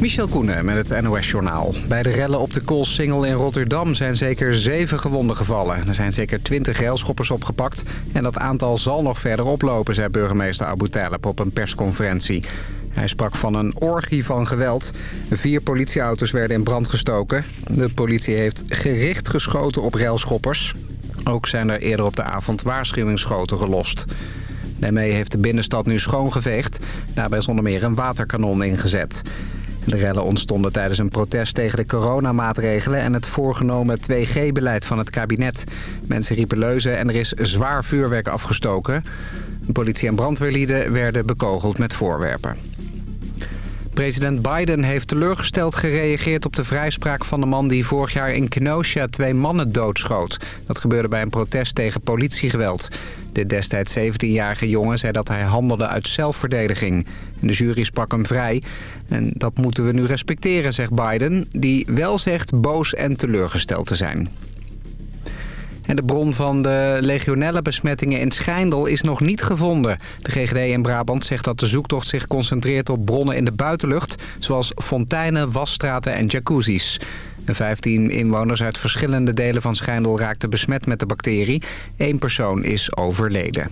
Michel Koenen met het NOS-journaal. Bij de rellen op de Koolsingel in Rotterdam zijn zeker zeven gewonden gevallen. Er zijn zeker twintig railschoppers opgepakt. En dat aantal zal nog verder oplopen, zei burgemeester Abu Talib op een persconferentie. Hij sprak van een orgie van geweld. Vier politieauto's werden in brand gestoken. De politie heeft gericht geschoten op railschoppers. Ook zijn er eerder op de avond waarschuwingsschoten gelost. Daarmee heeft de binnenstad nu schoongeveegd. Daarbij is onder meer een waterkanon ingezet. De rellen ontstonden tijdens een protest tegen de coronamaatregelen... en het voorgenomen 2G-beleid van het kabinet. Mensen riepen leuzen en er is zwaar vuurwerk afgestoken. Politie en brandweerlieden werden bekogeld met voorwerpen. President Biden heeft teleurgesteld gereageerd op de vrijspraak van de man die vorig jaar in Kenosha twee mannen doodschoot. Dat gebeurde bij een protest tegen politiegeweld. De destijds 17-jarige jongen zei dat hij handelde uit zelfverdediging. De jury sprak hem vrij. En dat moeten we nu respecteren, zegt Biden, die wel zegt boos en teleurgesteld te zijn. En de bron van de legionella-besmettingen in Schijndel is nog niet gevonden. De GGD in Brabant zegt dat de zoektocht zich concentreert op bronnen in de buitenlucht... zoals fonteinen, wasstraten en jacuzzis. 15 inwoners uit verschillende delen van Schijndel raakten besmet met de bacterie. Eén persoon is overleden.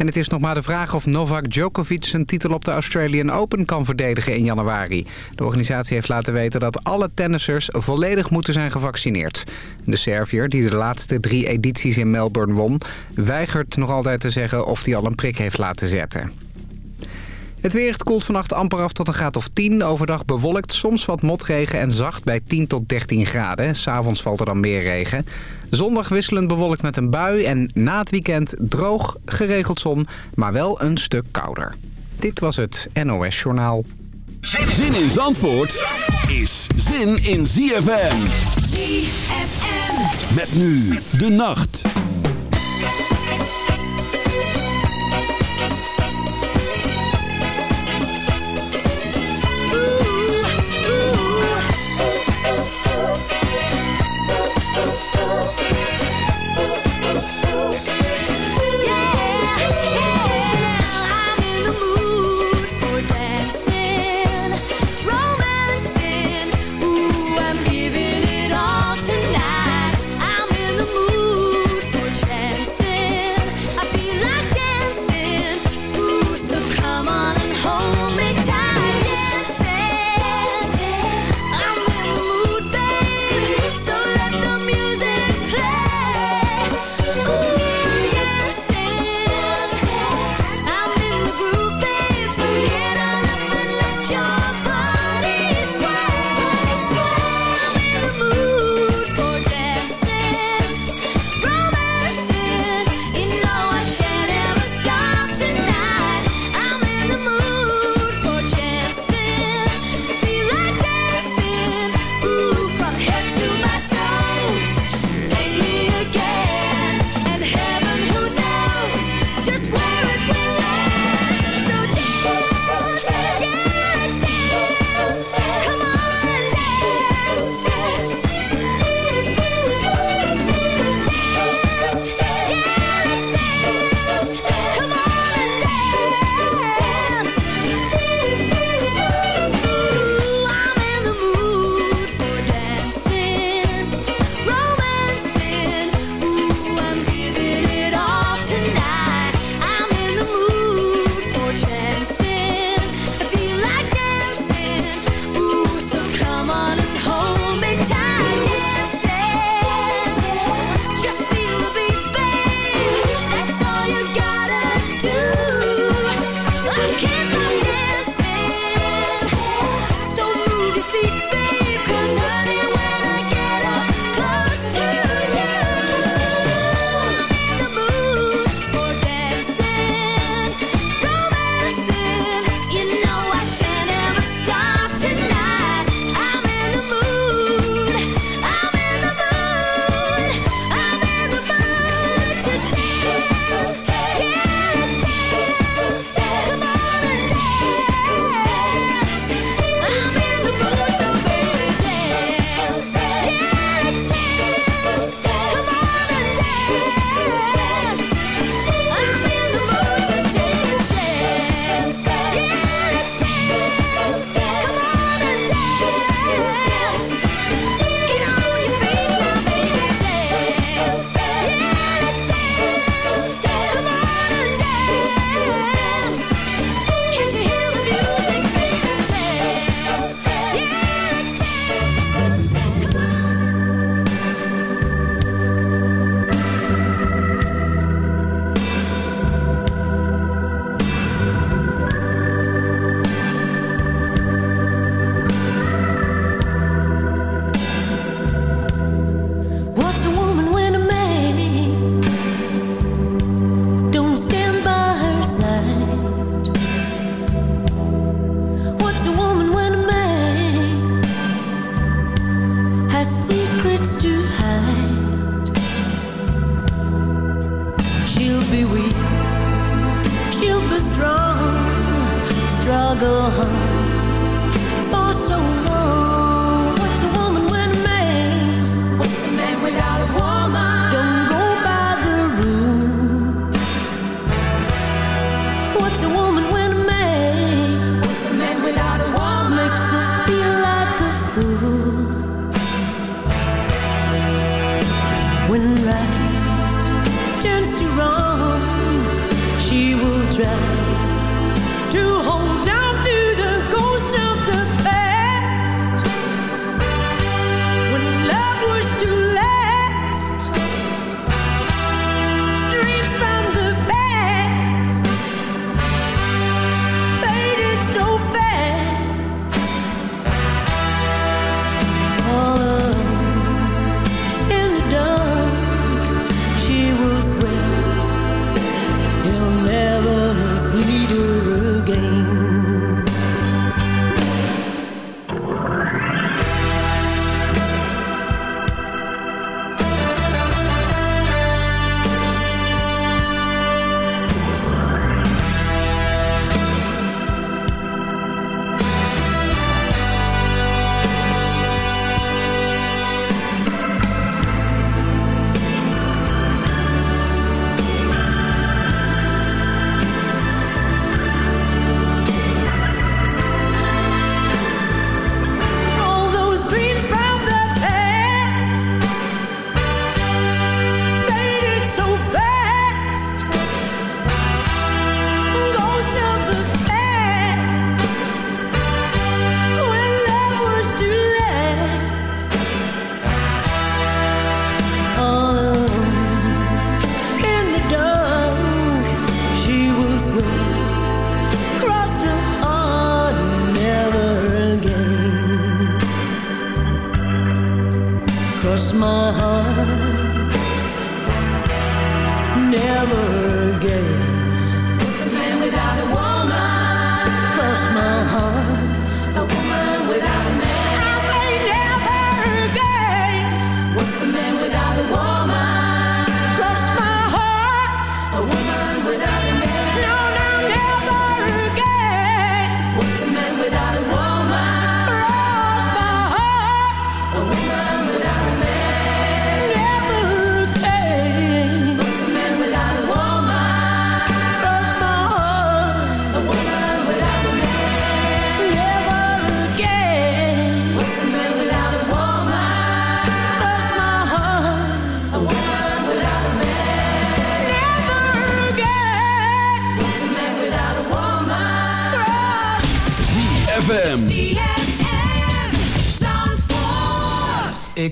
En het is nog maar de vraag of Novak Djokovic zijn titel op de Australian Open kan verdedigen in januari. De organisatie heeft laten weten dat alle tennissers volledig moeten zijn gevaccineerd. De Serviër, die de laatste drie edities in Melbourne won, weigert nog altijd te zeggen of hij al een prik heeft laten zetten. Het weer koelt vannacht amper af tot een graad of 10. Overdag bewolkt, soms wat motregen en zacht bij 10 tot 13 graden. S'avonds valt er dan meer regen. Zondag wisselend bewolkt met een bui en na het weekend droog, geregeld zon, maar wel een stuk kouder. Dit was het NOS Journaal. Zin in Zandvoort is zin in ZFM. ZFM. Met nu de nacht.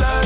vind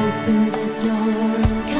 Open the door and come.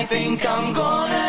I think I'm gonna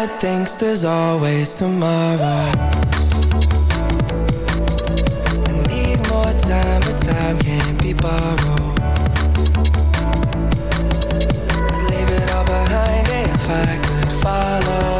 head thinks there's always tomorrow. I need more time, but time can't be borrowed. I'd leave it all behind if I could follow.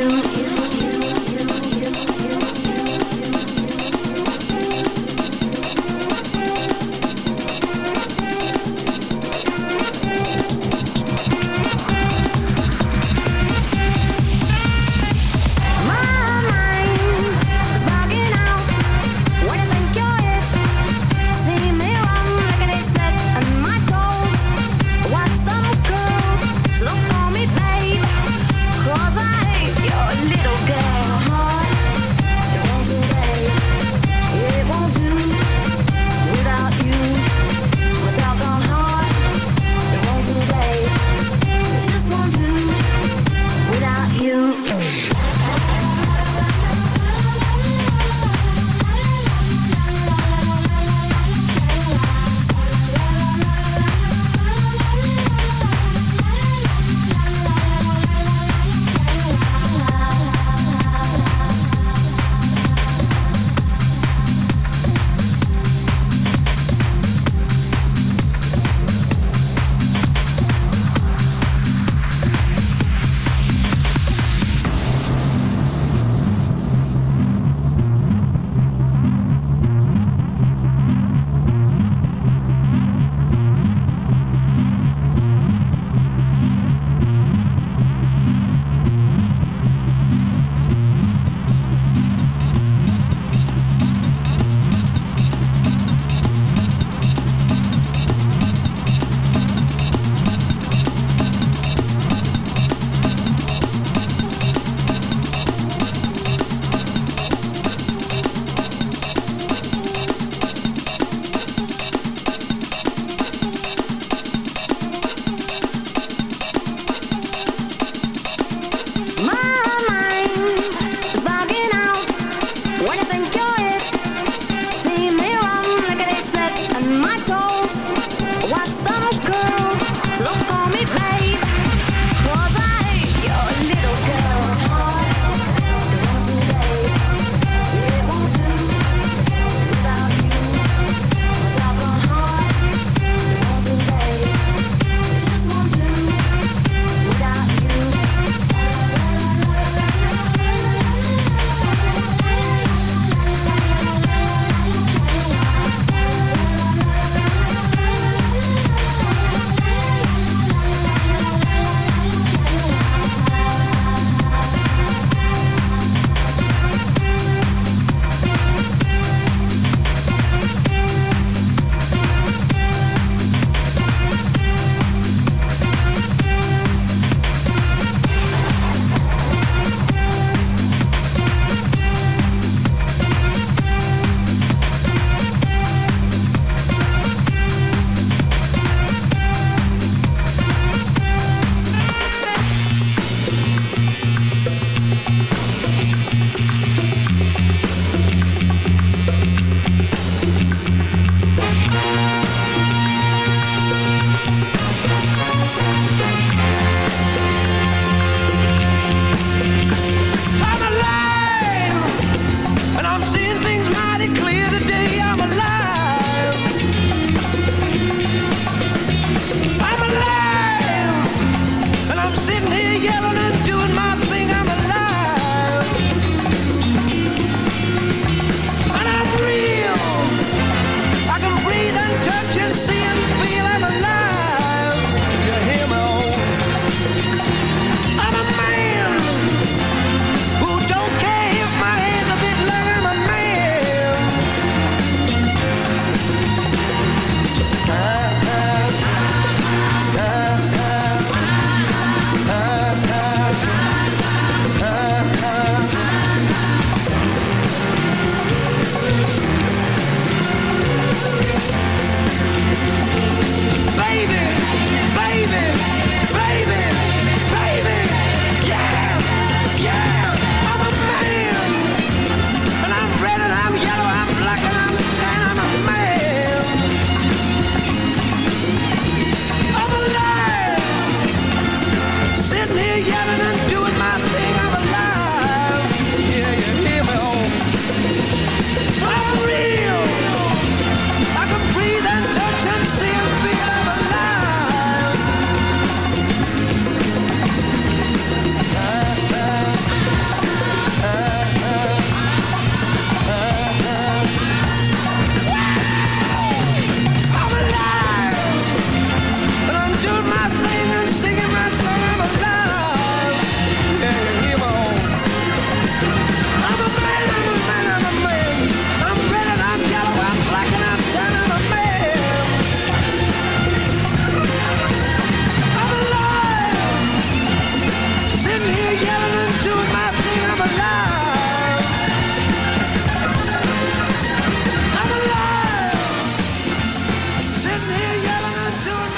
you.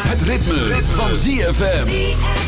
Het ritme, van ZFM.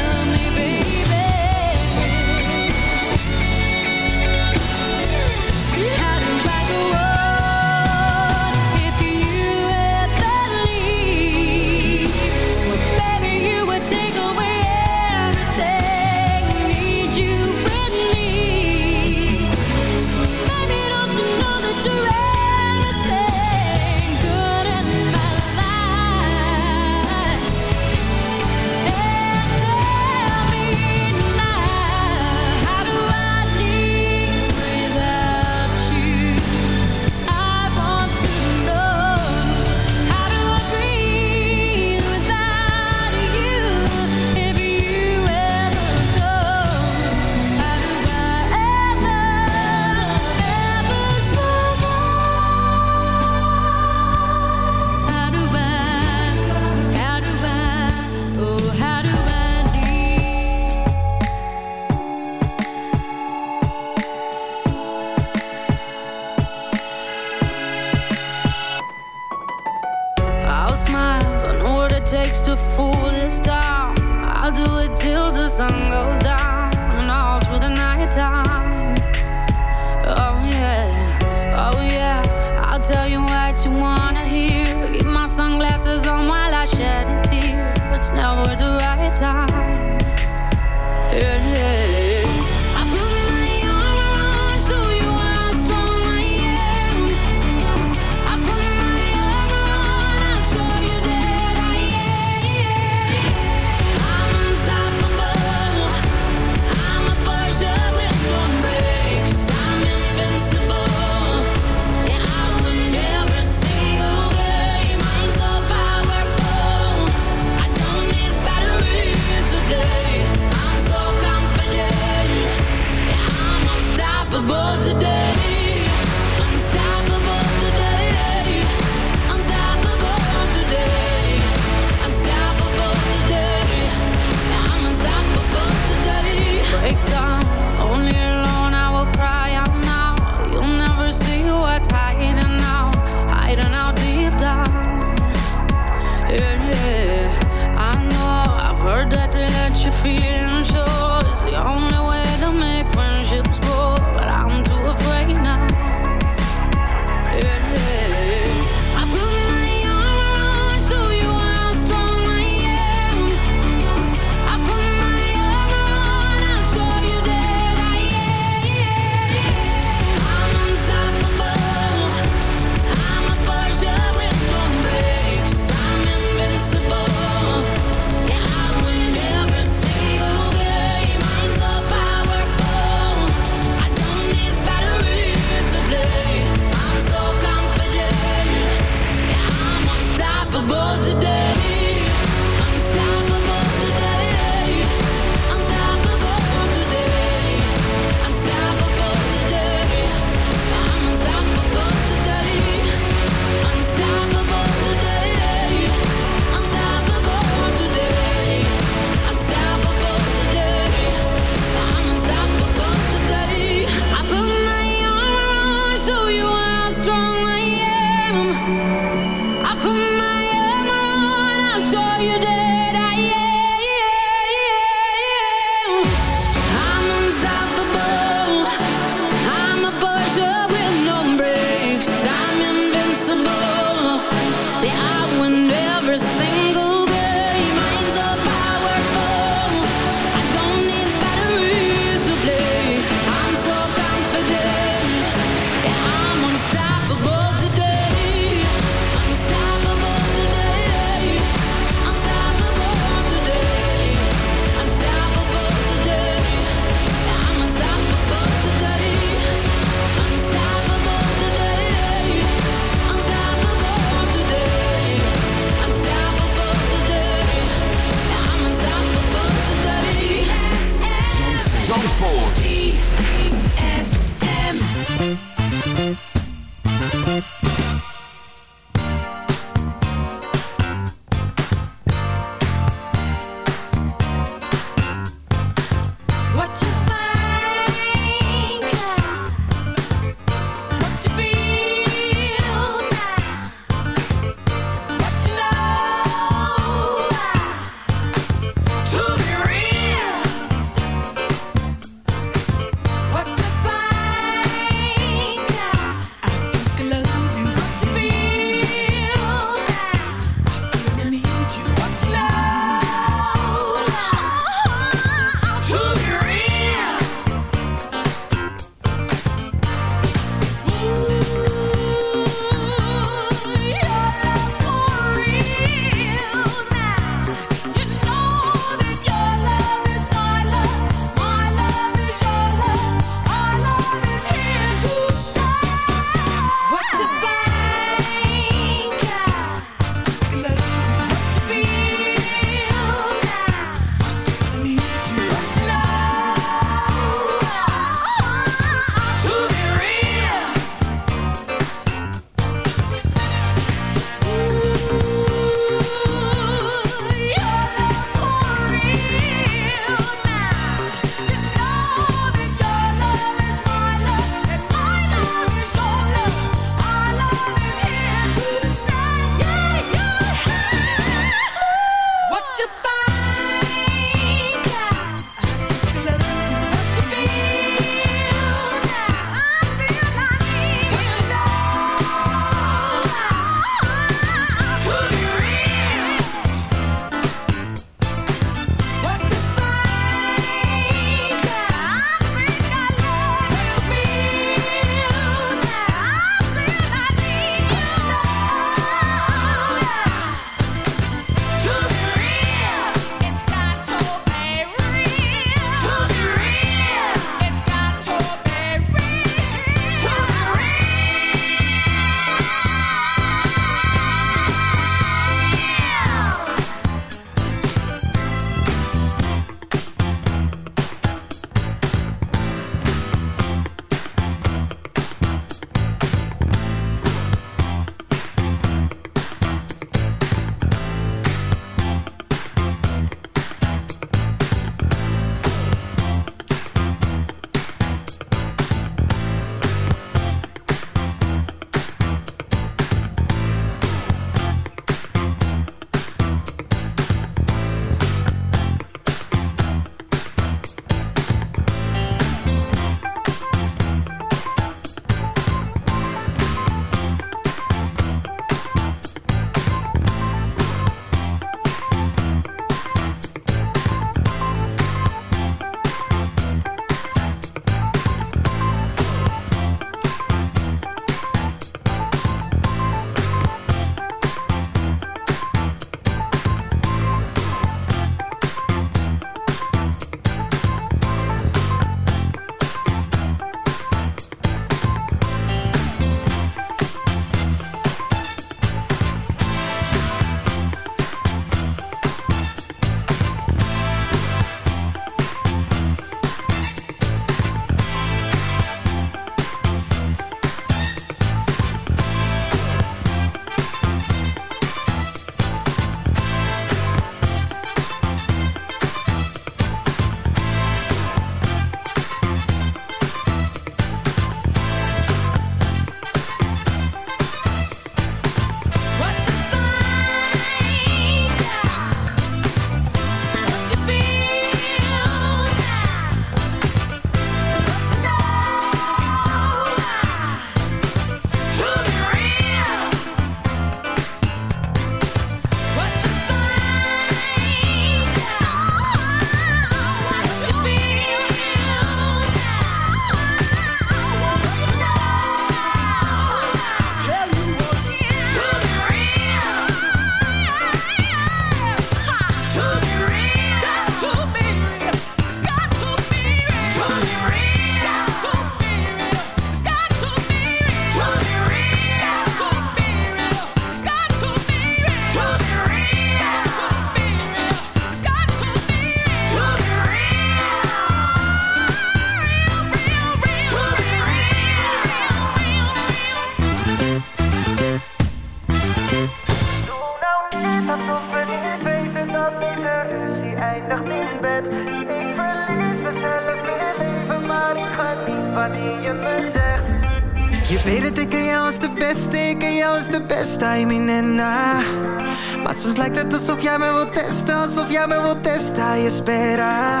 Alsof jij me wilt testen, je spera.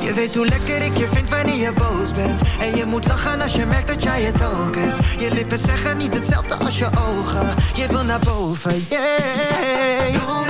Je weet hoe lekker ik je vind wanneer je boos bent. En je moet lachen als je merkt dat jij het ook hebt. Je lippen zeggen niet hetzelfde als je ogen. Je wil naar boven, yeah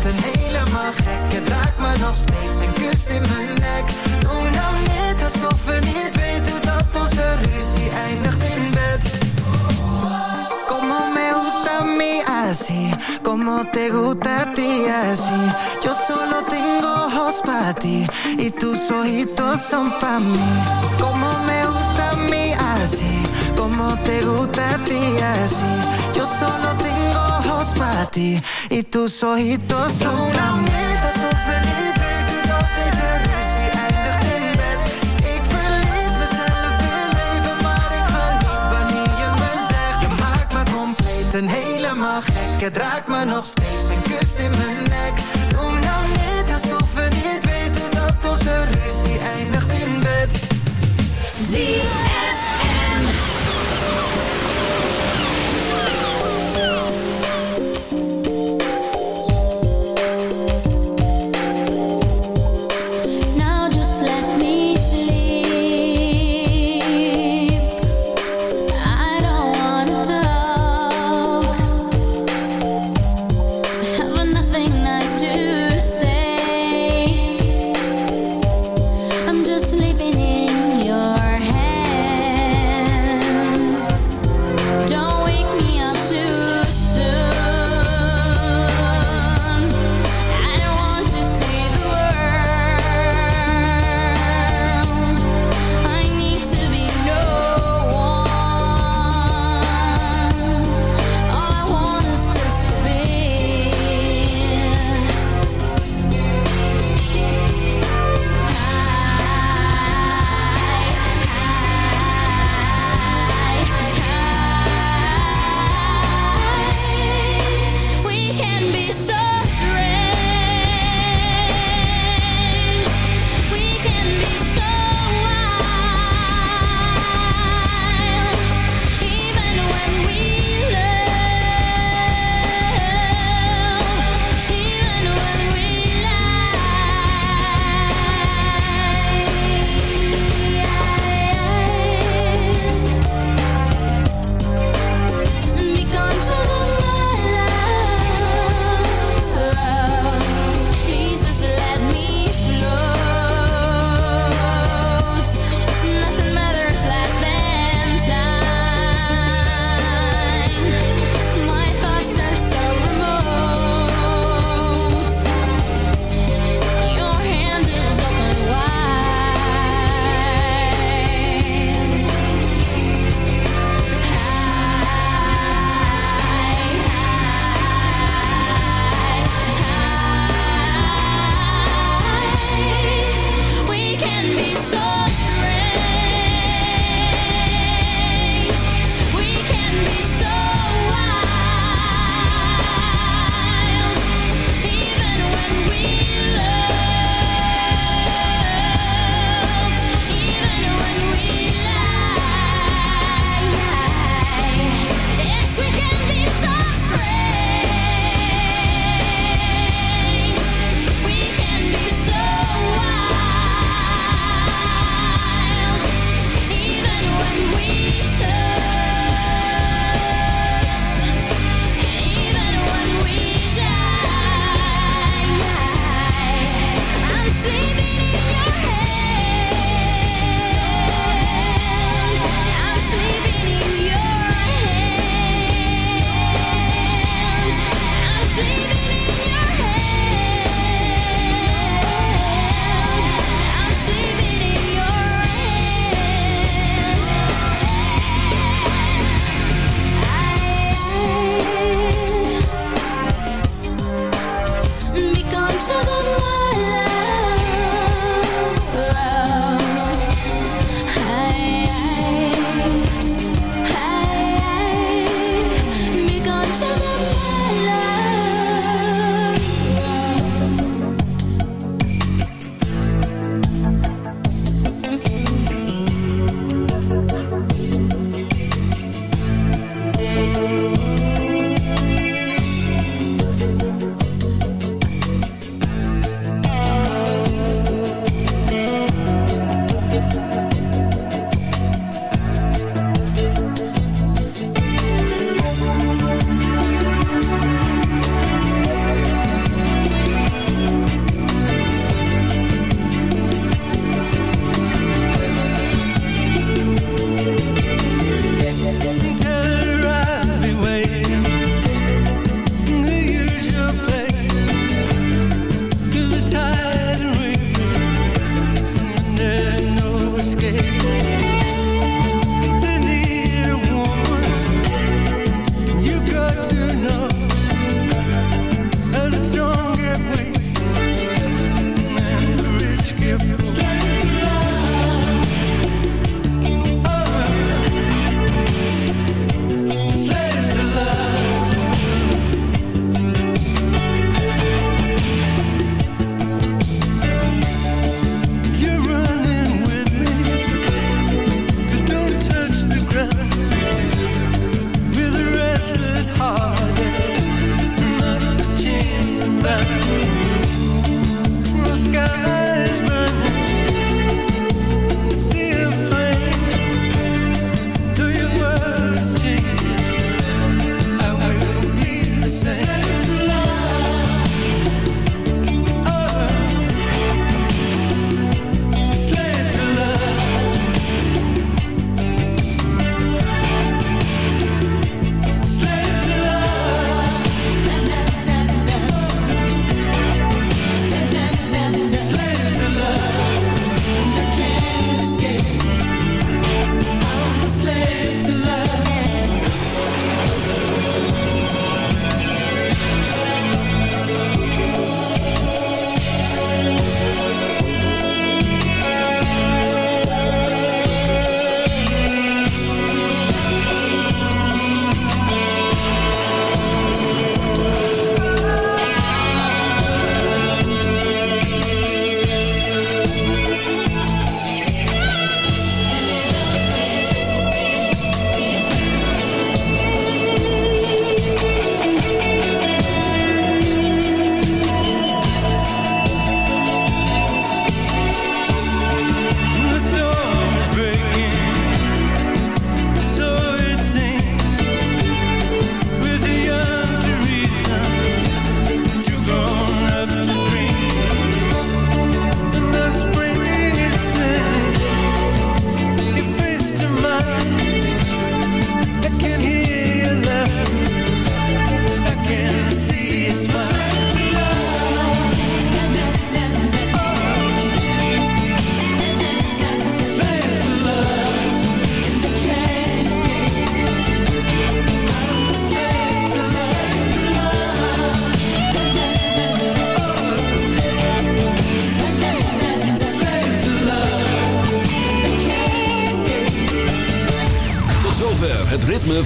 Compleet en helemaal gek. Je draagt me nog steeds en kust in mijn nek. Doe nou niet alsof we niet weten dat onze ruzie eindigt in bed. Como me gusta mí así, como te gusta a ti así. Yo solo tengo ojos para ti y tus ojitos son para mí. Como me gusta así, como te gusta a ti así. Yo solo tengo ojos para ti y tus ojitos son para mí. alsof we niet weten dat deze ruzie eindigt in bed. Ik verlies mezelf in leven, maar ik ga niet wanneer je me zegt. Je maakt me compleet en helemaal gek. Het raakt me nog steeds en kust in mijn nek. Doe nou niet alsof we niet weten dat onze ruzie eindigt in bed. ZFM.